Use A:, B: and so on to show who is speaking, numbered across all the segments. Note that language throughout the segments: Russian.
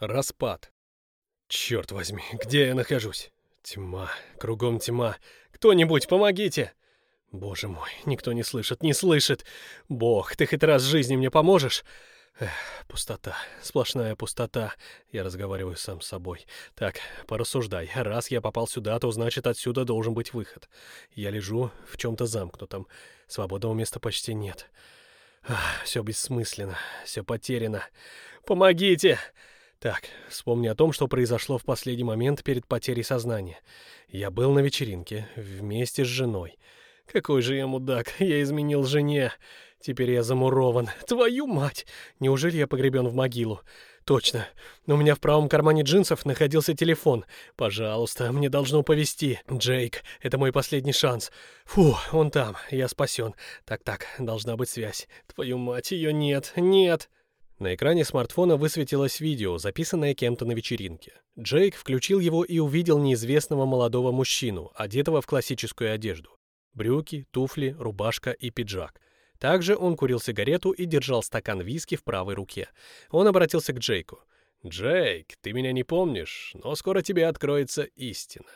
A: Распад. Черт возьми, где я нахожусь? Тьма, кругом тьма. Кто-нибудь, помогите! Боже мой, никто не слышит, не слышит. Бог, ты хоть раз в жизни мне поможешь? Эх, пустота, сплошная пустота. Я разговариваю сам с собой. Так, порассуждай. Раз я попал сюда, то значит отсюда должен быть выход. Я лежу в чем-то замкнутом. Свободного места почти нет. Ах, все бессмысленно, все потеряно. Помогите! Так, вспомни о том, что произошло в последний момент перед потерей сознания. Я был на вечеринке вместе с женой. Какой же я мудак, я изменил жене. Теперь я замурован. Твою мать! Неужели я погребен в могилу? Точно. У меня в правом кармане джинсов находился телефон. Пожалуйста, мне должно повезти. Джейк, это мой последний шанс. Фу, он там, я спасен. Так-так, должна быть связь. Твою мать, ее нет, нет. На экране смартфона высветилось видео, записанное кем-то на вечеринке. Джейк включил его и увидел неизвестного молодого мужчину, одетого в классическую одежду. Брюки, туфли, рубашка и пиджак. Также он курил сигарету и держал стакан виски в правой руке. Он обратился к Джейку. «Джейк, ты меня не помнишь, но скоро тебе откроется истина.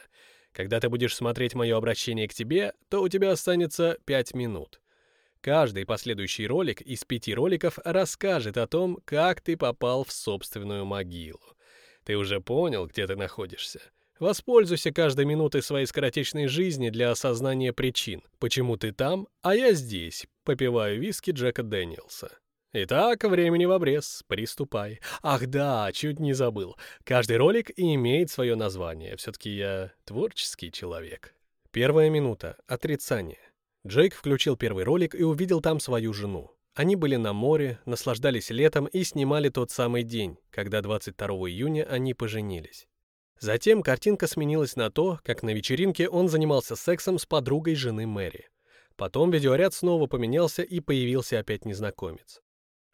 A: Когда ты будешь смотреть мое обращение к тебе, то у тебя останется пять минут. Каждый последующий ролик из пяти роликов расскажет о том, как ты попал в собственную могилу. Ты уже понял, где ты находишься. Воспользуйся каждой минутой своей скоротечной жизни для осознания причин, почему ты там, а я здесь, попиваю виски Джека Дэниелса. Итак, времени в обрез, приступай. Ах да, чуть не забыл. Каждый ролик имеет свое название, все-таки я творческий человек. Первая минута. Отрицание. Джейк включил первый ролик и увидел там свою жену. Они были на море, наслаждались летом и снимали тот самый день, когда 22 июня они поженились. Затем картинка сменилась на то, как на вечеринке он занимался сексом с подругой жены Мэри. Потом видеоряд снова поменялся и появился опять незнакомец.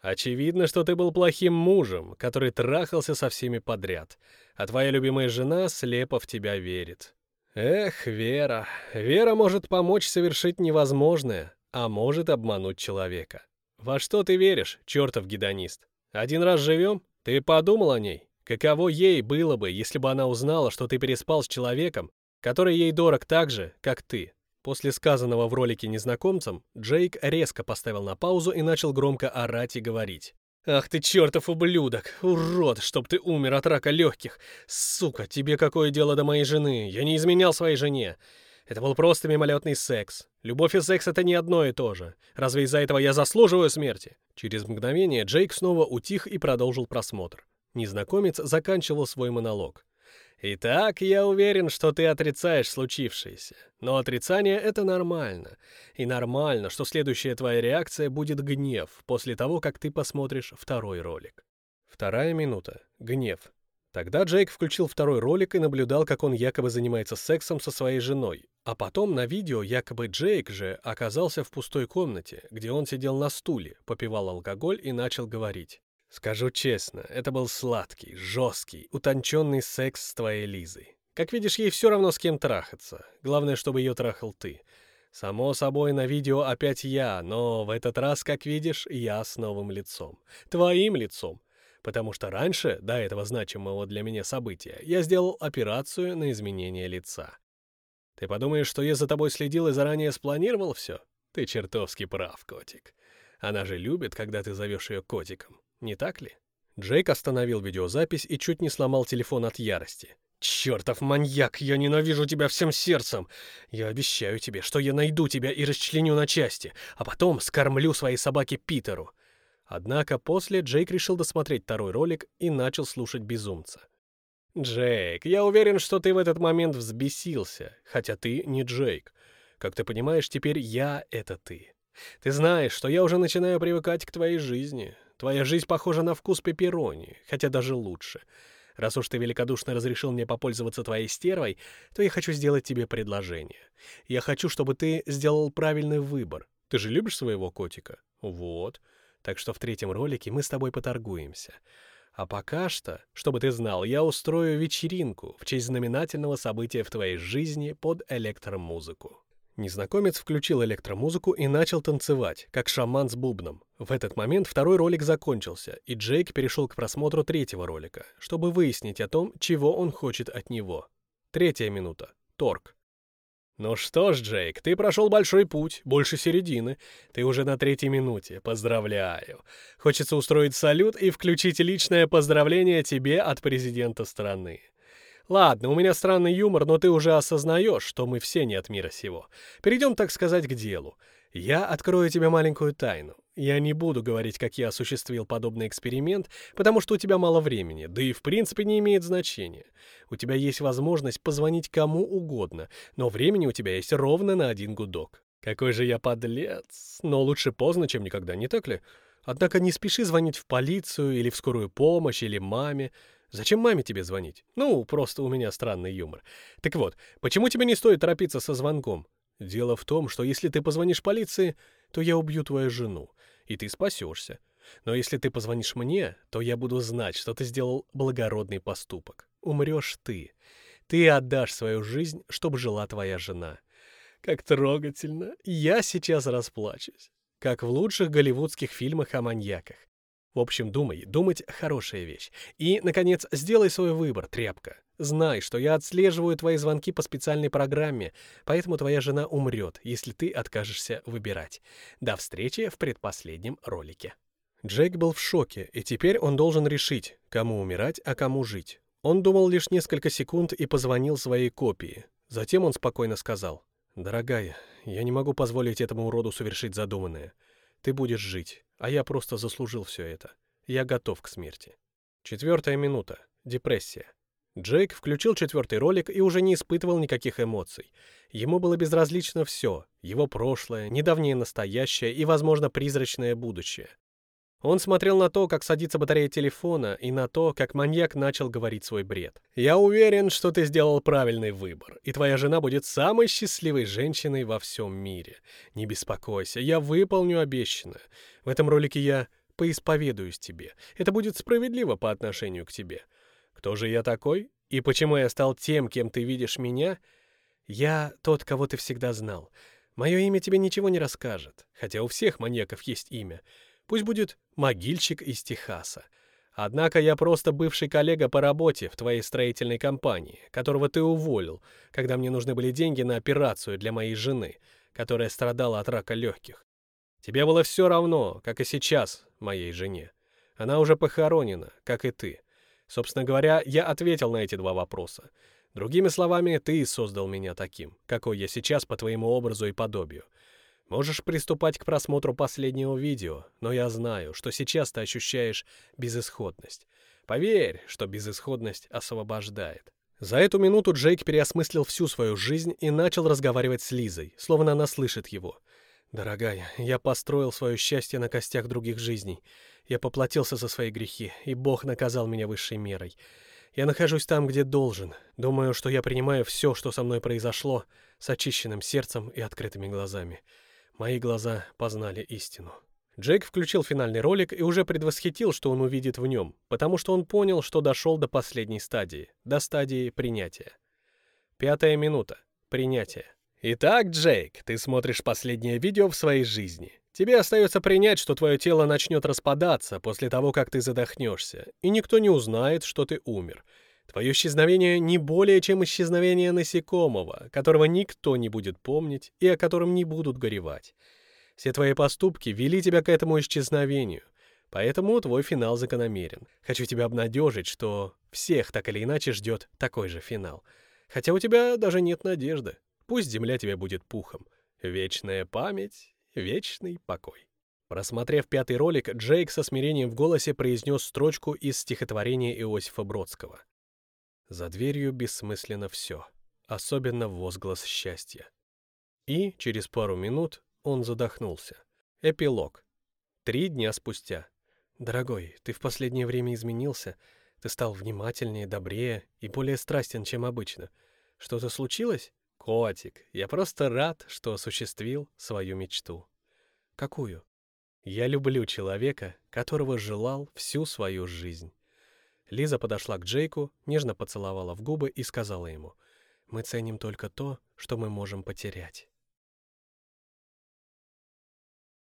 A: «Очевидно, что ты был плохим мужем, который трахался со всеми подряд, а твоя любимая жена слепо в тебя верит. Эх, Вера. Вера может помочь совершить невозможное, а может обмануть человека. Во что ты веришь, чертов гедонист? Один раз живем? Ты подумал о ней? Каково ей было бы, если бы она узнала, что ты переспал с человеком, который ей дорог так же, как ты? После сказанного в ролике незнакомцам, Джейк резко поставил на паузу и начал громко орать и говорить. «Ах ты чертов ублюдок! Урод, чтоб ты умер от рака легких! Сука, тебе какое дело до моей жены? Я не изменял своей жене! Это был просто мимолетный секс. Любовь и секс — это не одно и то же. Разве из-за этого я заслуживаю смерти?» Через мгновение Джейк снова утих и продолжил просмотр. Незнакомец заканчивал свой монолог. Итак, я уверен, что ты отрицаешь случившееся. Но отрицание — это нормально. И нормально, что следующая твоя реакция будет гнев после того, как ты посмотришь второй ролик. Вторая минута. Гнев. Тогда Джейк включил второй ролик и наблюдал, как он якобы занимается сексом со своей женой. А потом на видео якобы Джейк же оказался в пустой комнате, где он сидел на стуле, попивал алкоголь и начал говорить. Скажу честно, это был сладкий, жесткий, утонченный секс с твоей Лизой. Как видишь, ей все равно с кем трахаться. Главное, чтобы ее трахал ты. Само собой, на видео опять я, но в этот раз, как видишь, я с новым лицом. Твоим лицом. Потому что раньше, до этого значимого для меня события, я сделал операцию на изменение лица. Ты подумаешь, что я за тобой следил и заранее спланировал все? Ты чертовски прав, котик. Она же любит, когда ты зовешь ее котиком. Не так ли? Джейк остановил видеозапись и чуть не сломал телефон от ярости. «Чертов маньяк! Я ненавижу тебя всем сердцем! Я обещаю тебе, что я найду тебя и расчленю на части, а потом скормлю своей собаке Питеру!» Однако после Джейк решил досмотреть второй ролик и начал слушать безумца. «Джейк, я уверен, что ты в этот момент взбесился, хотя ты не Джейк. Как ты понимаешь, теперь я — это ты. Ты знаешь, что я уже начинаю привыкать к твоей жизни. Твоя жизнь похожа на вкус пепперони, хотя даже лучше. Раз уж ты великодушно разрешил мне попользоваться твоей стервой, то я хочу сделать тебе предложение. Я хочу, чтобы ты сделал правильный выбор. Ты же любишь своего котика? Вот. Так что в третьем ролике мы с тобой поторгуемся. А пока что, чтобы ты знал, я устрою вечеринку в честь знаменательного события в твоей жизни под электромузыку. Незнакомец включил электромузыку и начал танцевать, как шаман с бубном. В этот момент второй ролик закончился, и Джейк перешел к просмотру третьего ролика, чтобы выяснить о том, чего он хочет от него. Третья минута. Торг. «Ну что ж, Джейк, ты прошел большой путь, больше середины. Ты уже на третьей минуте. Поздравляю. Хочется устроить салют и включить личное поздравление тебе от президента страны. Ладно, у меня странный юмор, но ты уже осознаешь, что мы все не от мира сего. Перейдем, так сказать, к делу. Я открою тебе маленькую тайну. Я не буду говорить, как я осуществил подобный эксперимент, потому что у тебя мало времени, да и в принципе не имеет значения. У тебя есть возможность позвонить кому угодно, но времени у тебя есть ровно на один гудок. Какой же я подлец. Но лучше поздно, чем никогда, не так ли? Однако не спеши звонить в полицию или в скорую помощь или маме. Зачем маме тебе звонить? Ну, просто у меня странный юмор. Так вот, почему тебе не стоит торопиться со звонком? Дело в том, что если ты позвонишь полиции, то я убью твою жену, и ты спасешься. Но если ты позвонишь мне, то я буду знать, что ты сделал благородный поступок. Умрешь ты. Ты отдашь свою жизнь, чтобы жила твоя жена. Как трогательно. Я сейчас расплачусь. Как в лучших голливудских фильмах о маньяках. В общем, думай, думать — хорошая вещь. И, наконец, сделай свой выбор, тряпка. Знай, что я отслеживаю твои звонки по специальной программе, поэтому твоя жена умрет, если ты откажешься выбирать. До встречи в предпоследнем ролике. Джейк был в шоке, и теперь он должен решить, кому умирать, а кому жить. Он думал лишь несколько секунд и позвонил своей копии. Затем он спокойно сказал, «Дорогая, я не могу позволить этому уроду совершить задуманное. Ты будешь жить, а я просто заслужил все это. Я готов к смерти. Четвертая минута. Депрессия. Джейк включил четвертый ролик и уже не испытывал никаких эмоций. Ему было безразлично все — его прошлое, недавнее настоящее и, возможно, призрачное будущее. Он смотрел на то, как садится батарея телефона, и на то, как маньяк начал говорить свой бред. «Я уверен, что ты сделал правильный выбор, и твоя жена будет самой счастливой женщиной во всем мире. Не беспокойся, я выполню обещанное. В этом ролике я поисповедуюсь тебе. Это будет справедливо по отношению к тебе. Кто же я такой? И почему я стал тем, кем ты видишь меня? Я тот, кого ты всегда знал. Мое имя тебе ничего не расскажет, хотя у всех маньяков есть имя». Пусть будет могильщик из Техаса. Однако я просто бывший коллега по работе в твоей строительной компании, которого ты уволил, когда мне нужны были деньги на операцию для моей жены, которая страдала от рака легких. Тебе было все равно, как и сейчас моей жене. Она уже похоронена, как и ты. Собственно говоря, я ответил на эти два вопроса. Другими словами, ты создал меня таким, какой я сейчас по твоему образу и подобию. Можешь приступать к просмотру последнего видео, но я знаю, что сейчас ты ощущаешь безысходность. Поверь, что безысходность освобождает. За эту минуту Джейк переосмыслил всю свою жизнь и начал разговаривать с Лизой, словно она слышит его. «Дорогая, я построил свое счастье на костях других жизней. Я поплатился за свои грехи, и Бог наказал меня высшей мерой. Я нахожусь там, где должен. Думаю, что я принимаю все, что со мной произошло, с очищенным сердцем и открытыми глазами. Мои глаза познали истину. Джейк включил финальный ролик и уже предвосхитил, что он увидит в нем, потому что он понял, что дошел до последней стадии, до стадии принятия. Пятая минута. Принятие. Итак, Джейк, ты смотришь последнее видео в своей жизни. Тебе остается принять, что твое тело начнет распадаться после того, как ты задохнешься, и никто не узнает, что ты умер. Твое исчезновение не более чем исчезновение насекомого, которого никто не будет помнить и о котором не будут горевать. Все твои поступки вели тебя к этому исчезновению, поэтому твой финал закономерен. Хочу тебя обнадежить, что всех так или иначе ждет такой же финал. Хотя у тебя даже нет надежды. Пусть земля тебе будет пухом. Вечная память, вечный покой. Просмотрев пятый ролик, Джейк со смирением в голосе произнес строчку из стихотворения Иосифа Бродского. За дверью бессмысленно все, особенно возглас счастья. И через пару минут он задохнулся. Эпилог. Три дня спустя. «Дорогой, ты в последнее время изменился. Ты стал внимательнее, добрее и более страстен, чем обычно. Что-то случилось?» «Котик, я просто рад, что осуществил свою мечту». «Какую?» «Я люблю человека, которого желал всю свою жизнь». Лиза подошла к Джейку, нежно поцеловала в губы и сказала ему, «Мы ценим только то, что мы можем потерять».